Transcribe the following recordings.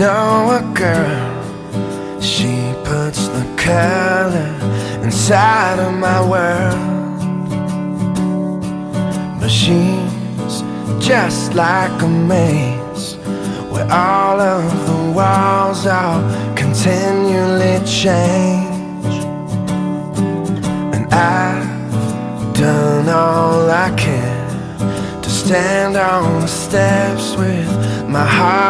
know a girl, she puts the color inside of my world. But she's just like a maze where all of the walls are continually change. And I've done all I can to stand on the steps with my heart.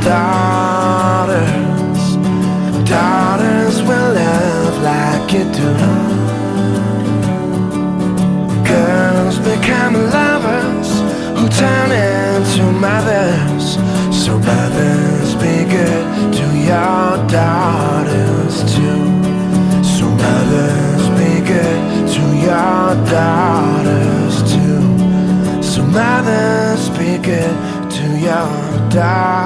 daughters. Daughters will love like you do. Girls become lovers who turn into mothers. So mothers, be good to your daughters too. So mothers, be good to your daughters too. So mothers, be good to your daughters.